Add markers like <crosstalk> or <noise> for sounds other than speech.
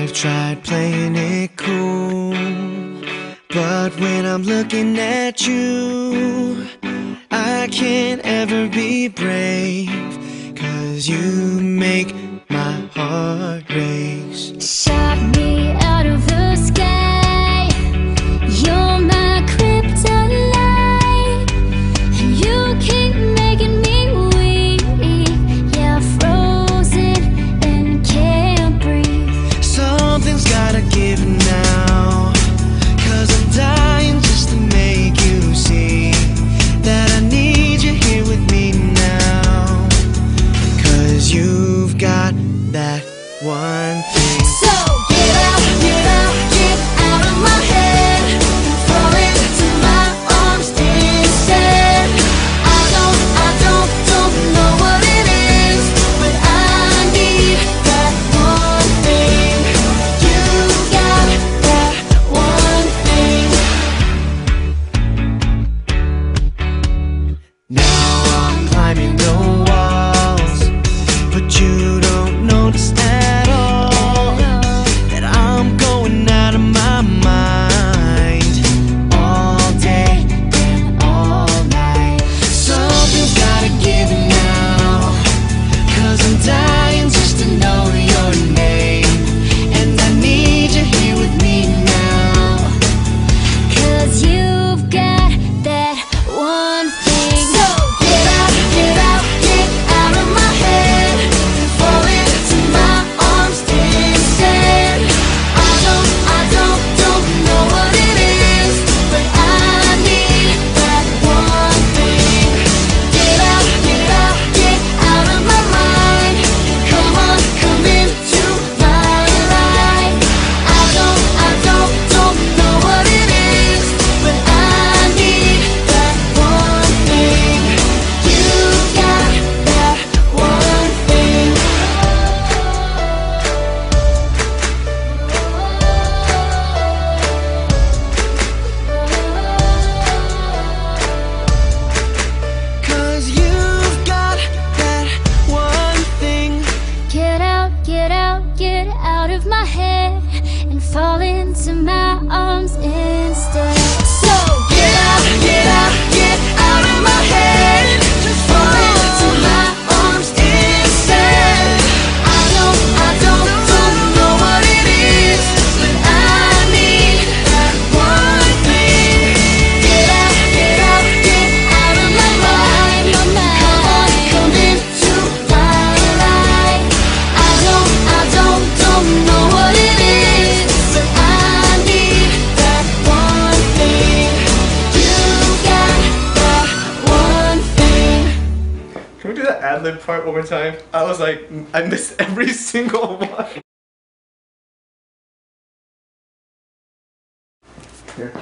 I've tried playing it cool, but when I'm looking at you, I can't ever be brave, cause you make my heart race. Shot me. of my head and fall into my arms instead. ad lib part one more time? I was like, I missed <laughs> every single one. Here,